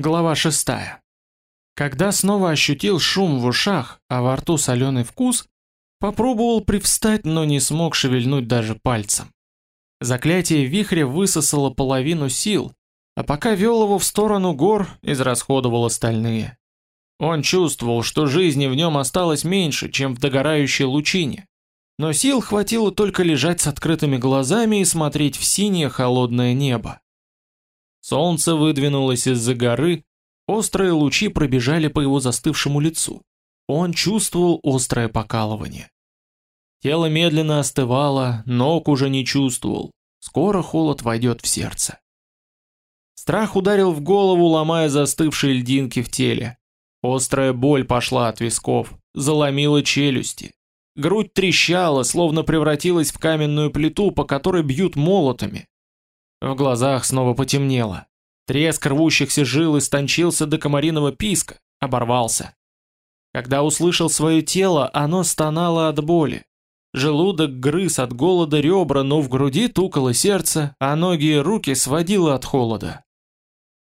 Глава 6. Когда снова ощутил шум в ушах, а во рту соленый вкус, попробовал привстать, но не смог шевельнуть даже пальцем. Заклятие вихря высосало половину сил, а пока вел его в сторону гор, израсходовал остальные. Он чувствовал, что жизни в нем осталось меньше, чем в догорающей лучине. Но сил хватило только лежать с открытыми глазами и смотреть в синее холодное небо. Солнце выдвинулось из-за горы, острые лучи пробежали по его застывшему лицу. Он чувствовал острое покалывание. Тело медленно остывало, ног уже не чувствовал. Скоро холод войдет в сердце. Страх ударил в голову, ломая застывшие льдинки в теле. Острая боль пошла от висков, заломила челюсти. Грудь трещала, словно превратилась в каменную плиту, по которой бьют молотами. В глазах снова потемнело. Треск рвущихся жил истончился до комариного писка, оборвался. Когда услышал свое тело, оно стонало от боли. Желудок грыз от голода ребра, но в груди тукало сердце, а ноги и руки сводило от холода.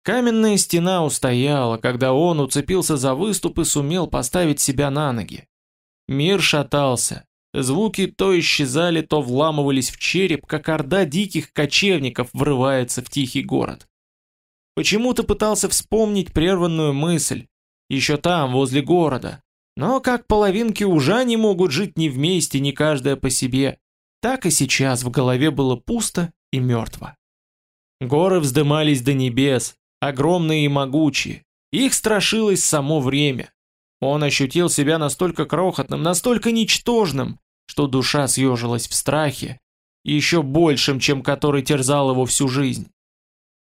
Каменная стена устояла, когда он уцепился за выступ и сумел поставить себя на ноги. Мир шатался, Звуки то исчезали, то вламывались в череп, как орда диких кочевников врывается в тихий город. Почему-то пытался вспомнить прерванную мысль, еще там, возле города. Но как половинки уже не могут жить ни вместе, ни каждая по себе, так и сейчас в голове было пусто и мертво. Горы вздымались до небес, огромные и могучие. Их страшилось само время. Он ощутил себя настолько крохотным, настолько ничтожным, что душа съежилась в страхе, еще большим, чем который терзал его всю жизнь.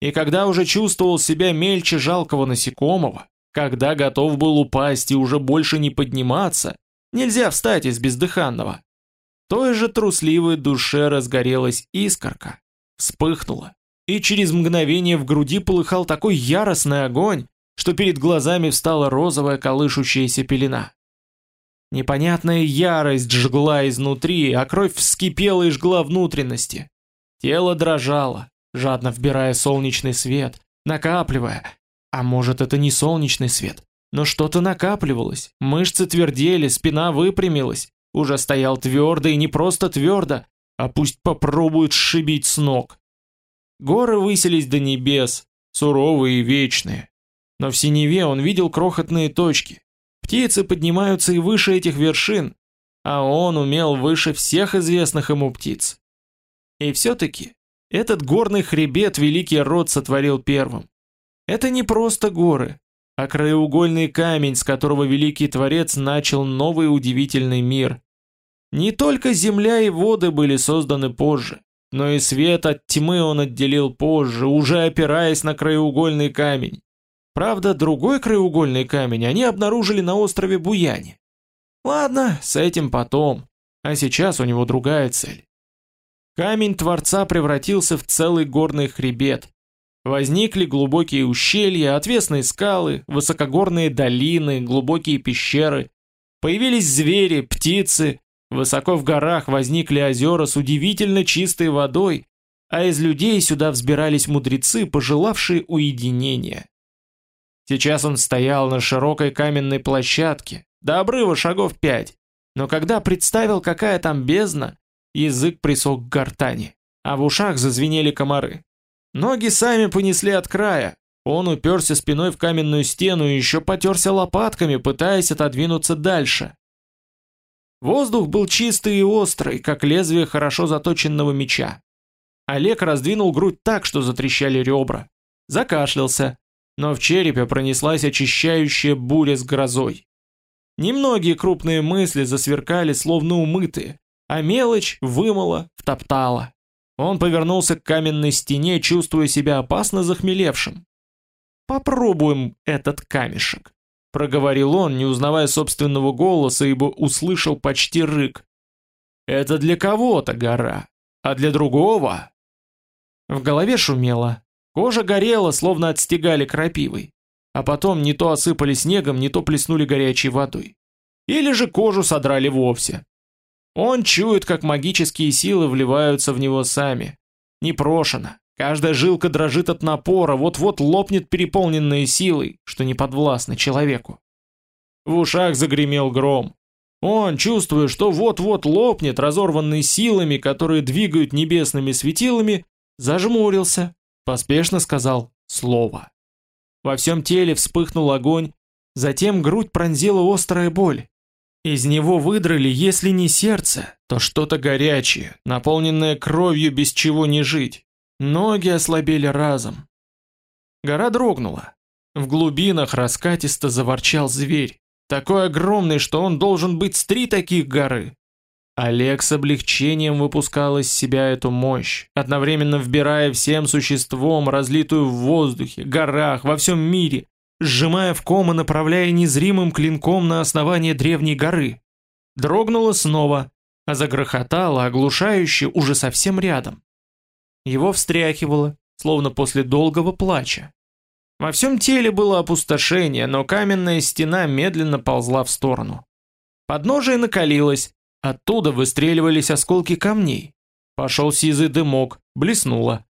И когда уже чувствовал себя мельче жалкого насекомого, когда готов был упасть и уже больше не подниматься, нельзя встать из бездыханного, той же трусливой душе разгорелась искорка, вспыхнула, и через мгновение в груди полыхал такой яростный огонь, что перед глазами встала розовая колышущаяся пелена. Непонятная ярость жгла изнутри, а кровь вскипела и жгла внутренности. Тело дрожало, жадно вбирая солнечный свет, накапливая. А может это не солнечный свет, но что-то накапливалось, мышцы твердели, спина выпрямилась. Уже стоял твердо и не просто твердо, а пусть попробуют сшибить с ног. Горы высились до небес, суровые и вечные. Но в синеве он видел крохотные точки, Птицы поднимаются и выше этих вершин, а он умел выше всех известных ему птиц. И все-таки этот горный хребет великий род сотворил первым. Это не просто горы, а краеугольный камень, с которого великий творец начал новый удивительный мир. Не только земля и воды были созданы позже, но и свет от тьмы он отделил позже, уже опираясь на краеугольный камень. Правда, другой краеугольный камень они обнаружили на острове Буяне. Ладно, с этим потом. А сейчас у него другая цель. Камень Творца превратился в целый горный хребет. Возникли глубокие ущелья, отвесные скалы, высокогорные долины, глубокие пещеры. Появились звери, птицы. Высоко в горах возникли озера с удивительно чистой водой, а из людей сюда взбирались мудрецы, пожелавшие уединения. Сейчас он стоял на широкой каменной площадке, до обрыва шагов пять, но когда представил, какая там бездна, язык присох к гортани, а в ушах зазвенели комары. Ноги сами понесли от края, он уперся спиной в каменную стену и еще потерся лопатками, пытаясь отодвинуться дальше. Воздух был чистый и острый, как лезвие хорошо заточенного меча. Олег раздвинул грудь так, что затрещали ребра. Закашлялся, но в черепе пронеслась очищающая буря с грозой. Немногие крупные мысли засверкали, словно умытые, а мелочь вымыла, втоптала. Он повернулся к каменной стене, чувствуя себя опасно захмелевшим. «Попробуем этот камешек», — проговорил он, не узнавая собственного голоса, ибо услышал почти рык. «Это для кого-то гора, а для другого...» В голове шумело, Кожа горела, словно отстегали крапивой, а потом не то осыпали снегом, не то плеснули горячей водой. Или же кожу содрали вовсе. Он чует, как магические силы вливаются в него сами. Непрошено, Каждая жилка дрожит от напора, вот-вот лопнет переполненная силой, что не подвластно человеку. В ушах загремел гром. Он, чувствуя, что вот-вот лопнет, разорванный силами, которые двигают небесными светилами, зажмурился, поспешно сказал «Слово». Во всем теле вспыхнул огонь, затем грудь пронзила острая боль. Из него выдрали, если не сердце, то что-то горячее, наполненное кровью, без чего не жить. Ноги ослабели разом. Гора дрогнула. В глубинах раскатисто заворчал зверь, такой огромный, что он должен быть с три таких горы. Олег с облегчением выпускал из себя эту мощь, одновременно вбирая всем существом, разлитую в воздухе, горах, во всем мире, сжимая в ком и направляя незримым клинком на основание древней горы. Дрогнула снова, а загрохотала оглушающе уже совсем рядом. Его встряхивало, словно после долгого плача. Во всем теле было опустошение, но каменная стена медленно ползла в сторону. Подножие накалилось, оттуда выстреливались осколки камней. Пошел сизый дымок, блеснуло.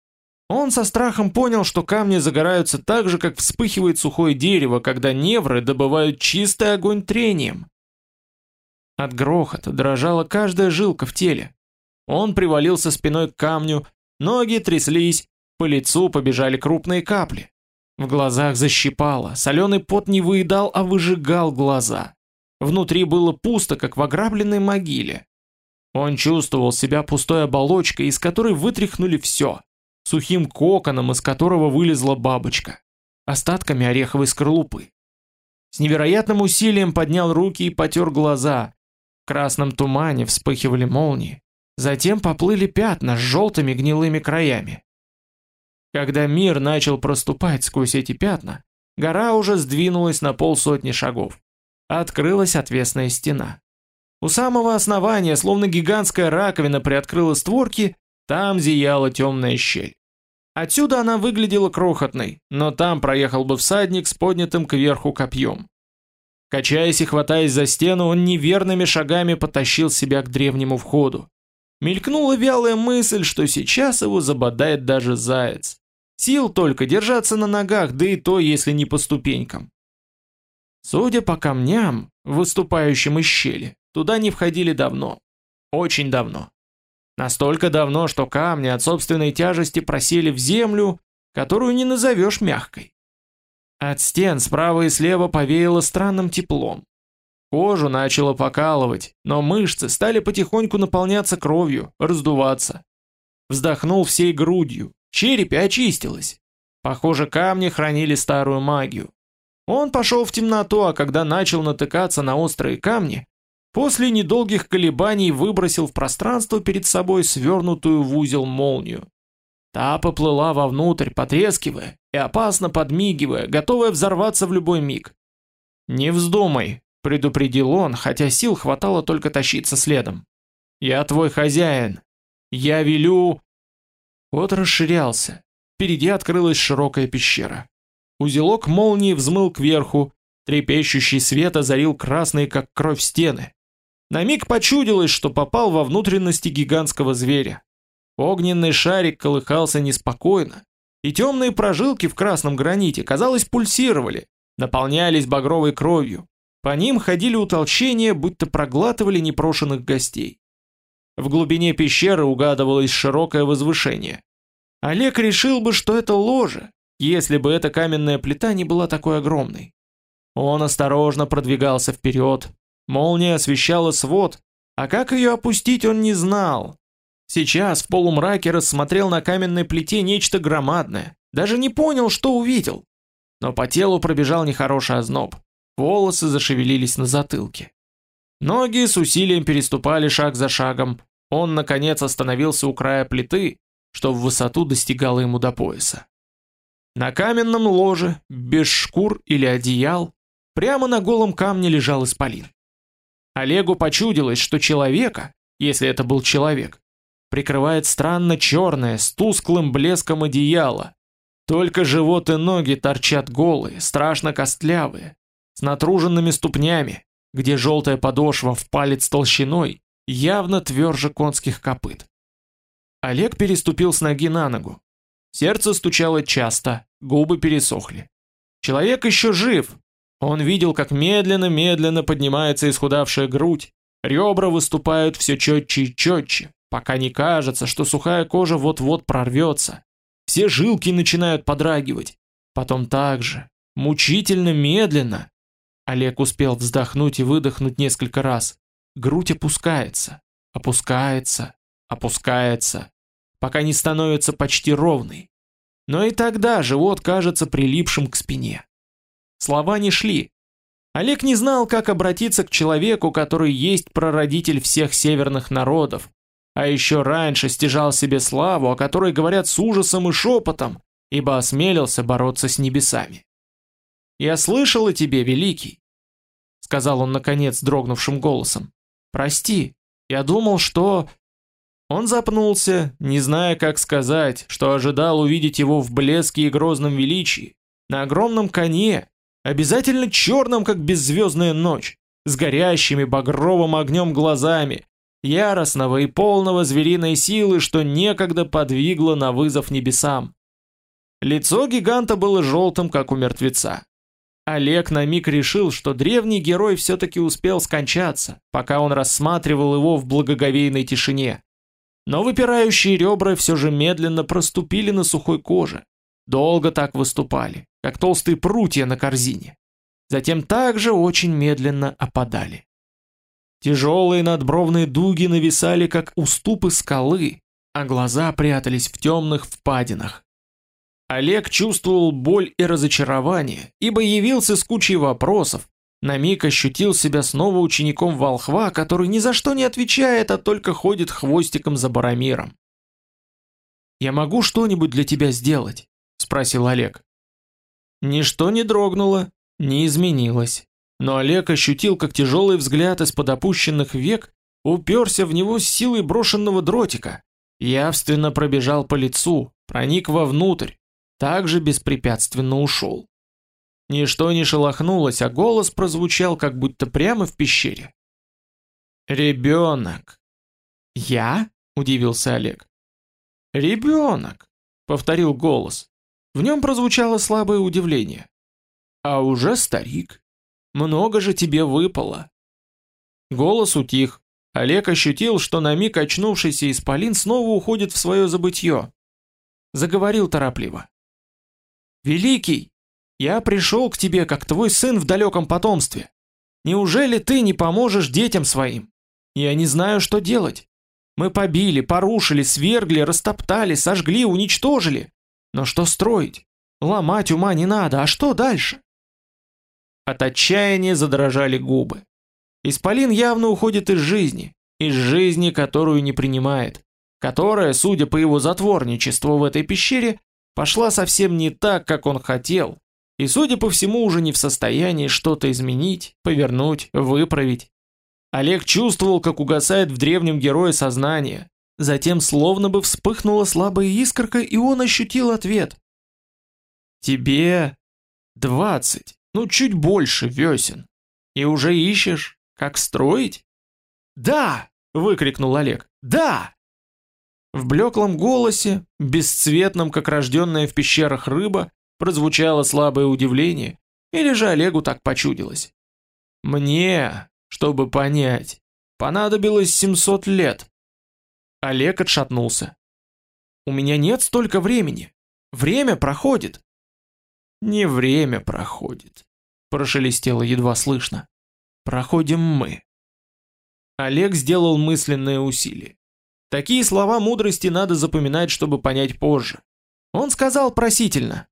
Он со страхом понял, что камни загораются так же, как вспыхивает сухое дерево, когда невры добывают чистый огонь трением. От грохота дрожала каждая жилка в теле. Он привалился спиной к камню, Ноги тряслись, по лицу побежали крупные капли. В глазах защипало, соленый пот не выедал, а выжигал глаза. Внутри было пусто, как в ограбленной могиле. Он чувствовал себя пустой оболочкой, из которой вытряхнули все, сухим коконом, из которого вылезла бабочка, остатками ореховой скорлупы. С невероятным усилием поднял руки и потер глаза. В красном тумане вспыхивали молнии. Затем поплыли пятна с желтыми гнилыми краями. Когда мир начал проступать сквозь эти пятна, гора уже сдвинулась на полсотни шагов. Открылась отвесная стена. У самого основания, словно гигантская раковина приоткрыла створки, там зияла темная щель. Отсюда она выглядела крохотной, но там проехал бы всадник с поднятым кверху копьем. Качаясь и хватаясь за стену, он неверными шагами потащил себя к древнему входу. Мелькнула вялая мысль, что сейчас его забодает даже заяц. Сил только держаться на ногах, да и то, если не по ступенькам. Судя по камням, выступающим из щели, туда не входили давно. Очень давно. Настолько давно, что камни от собственной тяжести просели в землю, которую не назовешь мягкой. От стен справа и слева повеяло странным теплом. Кожу начало покалывать, но мышцы стали потихоньку наполняться кровью, раздуваться. Вздохнул всей грудью, черепе очистилось. Похоже, камни хранили старую магию. Он пошел в темноту, а когда начал натыкаться на острые камни, после недолгих колебаний выбросил в пространство перед собой свернутую в узел молнию. Та поплыла вовнутрь, потрескивая и опасно подмигивая, готовая взорваться в любой миг. «Не вздумай», предупредил он, хотя сил хватало только тащиться следом. Я твой хозяин. Я велю. Вот расширялся. Впереди открылась широкая пещера. Узелок молнии взмыл кверху, трепещущий свет озарил красные как кровь стены. На миг почудилось, что попал во внутренности гигантского зверя. Огненный шарик колыхался неспокойно, и темные прожилки в красном граните, казалось, пульсировали, наполнялись багровой кровью, по ним ходили утолщения, будто проглатывали непрошенных гостей. В глубине пещеры угадывалось широкое возвышение. Олег решил бы, что это ложе, если бы эта каменная плита не была такой огромной. Он осторожно продвигался вперед. Молния освещала свод, а как ее опустить он не знал. Сейчас в полумраке рассмотрел на каменной плите нечто громадное. Даже не понял, что увидел. Но по телу пробежал нехороший озноб. Волосы зашевелились на затылке. Ноги с усилием переступали шаг за шагом. Он, наконец, остановился у края плиты, что в высоту достигало ему до пояса. На каменном ложе, без шкур или одеял, прямо на голом камне лежал исполин. Олегу почудилось, что человека, если это был человек, прикрывает странно черное с тусклым блеском одеяло. Только живот и ноги торчат голые, страшно костлявые, с натруженными ступнями, где желтая подошва в палец толщиной, явно тверже конских копыт. Олег переступил с ноги на ногу. Сердце стучало часто, губы пересохли. Человек еще жив. Он видел, как медленно-медленно поднимается исхудавшая грудь, ребра выступают все четче и четче, пока не кажется, что сухая кожа вот-вот прорвется. Все жилки начинают подрагивать. Потом так же, мучительно медленно. Олег успел вздохнуть и выдохнуть несколько раз. Грудь опускается, опускается, опускается, пока не становится почти ровной. Но и тогда живот кажется прилипшим к спине. Слова не шли. Олег не знал, как обратиться к человеку, который есть прародитель всех северных народов, а еще раньше стяжал себе славу, о которой говорят с ужасом и шепотом, ибо осмелился бороться с небесами. «Я слышал о тебе, Великий», — сказал он наконец дрогнувшим голосом. «Прости, я думал, что...» Он запнулся, не зная, как сказать, что ожидал увидеть его в блеске и грозном величии, на огромном коне, обязательно черном, как беззвездная ночь, с горящими багровым огнем глазами, яростного и полного звериной силы, что некогда подвигло на вызов небесам. Лицо гиганта было желтым, как у мертвеца. Олег на миг решил, что древний герой все-таки успел скончаться, пока он рассматривал его в благоговейной тишине. Но выпирающие ребра все же медленно проступили на сухой коже. Долго так выступали, как толстые прутья на корзине. Затем также очень медленно опадали. Тяжелые надбровные дуги нависали, как уступы скалы, а глаза прятались в темных впадинах. Олег чувствовал боль и разочарование, ибо явился с кучей вопросов, на миг ощутил себя снова учеником волхва, который ни за что не отвечает, а только ходит хвостиком за Барамиром. «Я могу что-нибудь для тебя сделать?» – спросил Олег. Ничто не дрогнуло, не изменилось, но Олег ощутил, как тяжелый взгляд из-под опущенных век уперся в него с силой брошенного дротика, явственно пробежал по лицу, проник вовнутрь, также беспрепятственно ушел. Ничто не шелохнулось, а голос прозвучал как будто прямо в пещере. «Ребенок!» «Я?» – удивился Олег. «Ребенок!» – повторил голос. В нем прозвучало слабое удивление. «А уже старик. Много же тебе выпало». Голос утих. Олег ощутил, что на миг очнувшийся исполин снова уходит в свое забытье. Заговорил торопливо. «Великий, я пришел к тебе, как твой сын в далеком потомстве. Неужели ты не поможешь детям своим? Я не знаю, что делать. Мы побили, порушили, свергли, растоптали, сожгли, уничтожили. Но что строить? Ломать ума не надо, а что дальше? От отчаяния задрожали губы. Исполин явно уходит из жизни, из жизни, которую не принимает, которая, судя по его затворничеству в этой пещере, пошла совсем не так, как он хотел, и, судя по всему, уже не в состоянии что-то изменить, повернуть, выправить. Олег чувствовал, как угасает в древнем герое сознание. Затем словно бы вспыхнула слабая искорка, и он ощутил ответ. «Тебе двадцать, ну чуть больше весен. И уже ищешь, как строить?» «Да!» — выкрикнул Олег. «Да!» В блеклом голосе, бесцветном, как рожденная в пещерах рыба, Прозвучало слабое удивление, или же Олегу так почудилось. Мне, чтобы понять, понадобилось 700 лет. Олег отшатнулся. У меня нет столько времени. Время проходит. Не время проходит, прошелестело едва слышно. Проходим мы. Олег сделал мысленное усилие. Такие слова мудрости надо запоминать, чтобы понять позже. Он сказал просительно: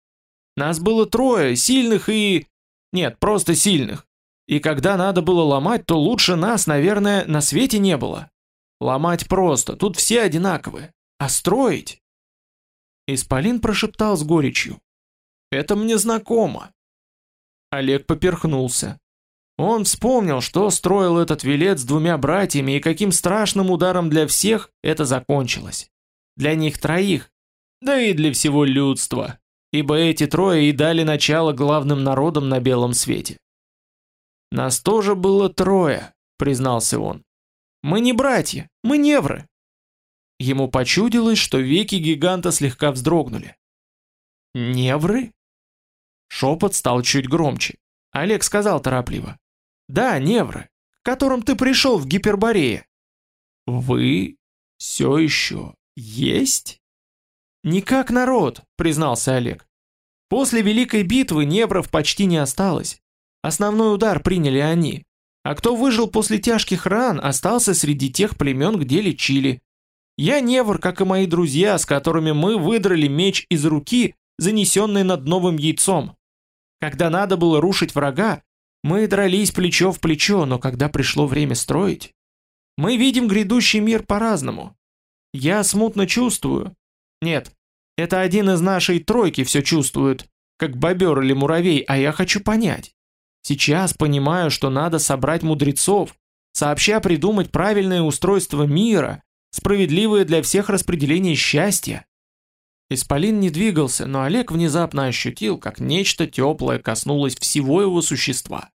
нас было трое, сильных и... Нет, просто сильных. И когда надо было ломать, то лучше нас, наверное, на свете не было. Ломать просто, тут все одинаковые. А строить? Исполин прошептал с горечью. Это мне знакомо. Олег поперхнулся. Он вспомнил, что строил этот велец с двумя братьями и каким страшным ударом для всех это закончилось. Для них троих, да и для всего людства ибо эти трое и дали начало главным народам на белом свете. «Нас тоже было трое», — признался он. «Мы не братья, мы невры». Ему почудилось, что веки гиганта слегка вздрогнули. Невры? Шепот стал чуть громче. Олег сказал торопливо. Да, невры, к которым ты пришел в Гиперборее. Вы все еще есть? Не как народ, признался Олег. После Великой битвы невров почти не осталось. Основной удар приняли они. А кто выжил после тяжких ран, остался среди тех племен, где лечили. Я невр, как и мои друзья, с которыми мы выдрали меч из руки, занесенный над новым яйцом. Когда надо было рушить врага, мы дрались плечо в плечо, но когда пришло время строить, мы видим грядущий мир по-разному. Я смутно чувствую. Нет, это один из нашей тройки все чувствует, как бобер или муравей, а я хочу понять. Сейчас понимаю, что надо собрать мудрецов, сообща придумать правильное устройство мира, справедливое для всех распределение счастья. Исполин не двигался, но Олег внезапно ощутил, как нечто теплое коснулось всего его существа.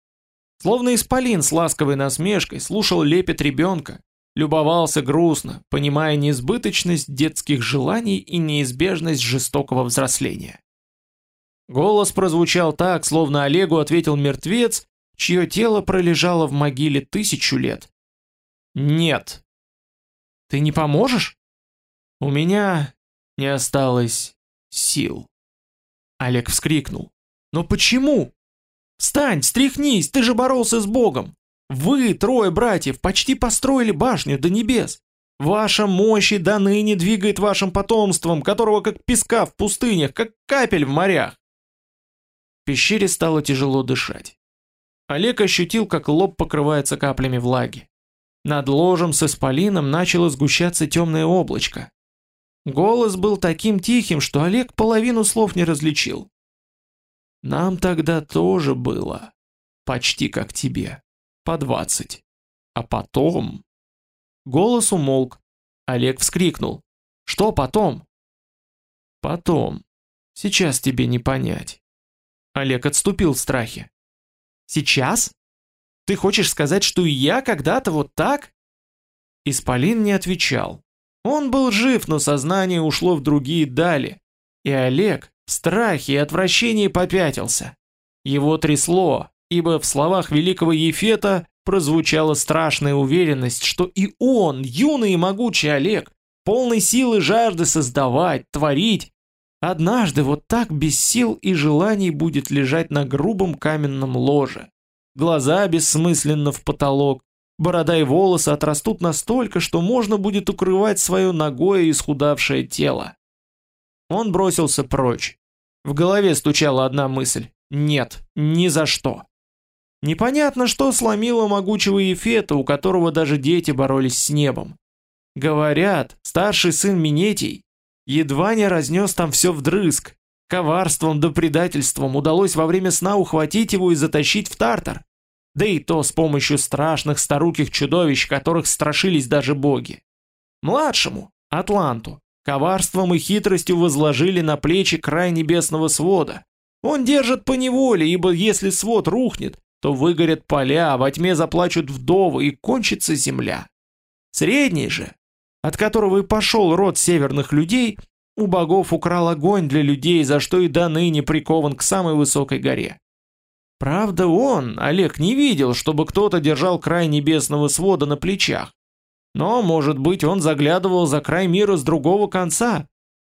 Словно Исполин с ласковой насмешкой слушал лепет ребенка, любовался грустно, понимая несбыточность детских желаний и неизбежность жестокого взросления. Голос прозвучал так, словно Олегу ответил мертвец, чье тело пролежало в могиле тысячу лет. «Нет». «Ты не поможешь?» «У меня не осталось сил. Олег вскрикнул. «Но почему? Встань, стряхнись, ты же боролся с Богом! Вы, трое братьев, почти построили башню до небес. Ваша мощь и до ныне двигает вашим потомством, которого как песка в пустынях, как капель в морях. В пещере стало тяжело дышать. Олег ощутил, как лоб покрывается каплями влаги. Над ложем с исполином начало сгущаться темное облачко. Голос был таким тихим, что Олег половину слов не различил. Нам тогда тоже было. Почти как тебе. По двадцать. А потом... Голос умолк. Олег вскрикнул. Что потом? Потом. Сейчас тебе не понять. Олег отступил в страхе. Сейчас? Ты хочешь сказать, что и я когда-то вот так? Исполин не отвечал. Он был жив, но сознание ушло в другие дали. И Олег в страхе и отвращении попятился. Его трясло, ибо в словах великого Ефета прозвучала страшная уверенность, что и он, юный и могучий Олег, полный силы жажды создавать, творить, однажды вот так без сил и желаний будет лежать на грубом каменном ложе. Глаза бессмысленно в потолок, Борода и волосы отрастут настолько, что можно будет укрывать свое ногое исхудавшее тело. Он бросился прочь. В голове стучала одна мысль. Нет, ни за что. Непонятно, что сломило могучего Ефета, у которого даже дети боролись с небом. Говорят, старший сын Минетий едва не разнес там все вдрызг. Коварством да предательством удалось во время сна ухватить его и затащить в Тартар да и то с помощью страшных старуких чудовищ, которых страшились даже боги. Младшему, Атланту, коварством и хитростью возложили на плечи край небесного свода. Он держит по неволе, ибо если свод рухнет, то выгорят поля, во тьме заплачут вдовы и кончится земля. Средний же, от которого и пошел род северных людей, у богов украл огонь для людей, за что и до ныне прикован к самой высокой горе. Правда, он, Олег, не видел, чтобы кто-то держал край небесного свода на плечах. Но, может быть, он заглядывал за край мира с другого конца,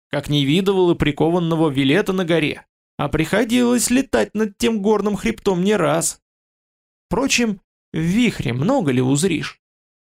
как не видывал и прикованного Вилета на горе, а приходилось летать над тем горным хребтом не раз. Впрочем, в вихре много ли узришь?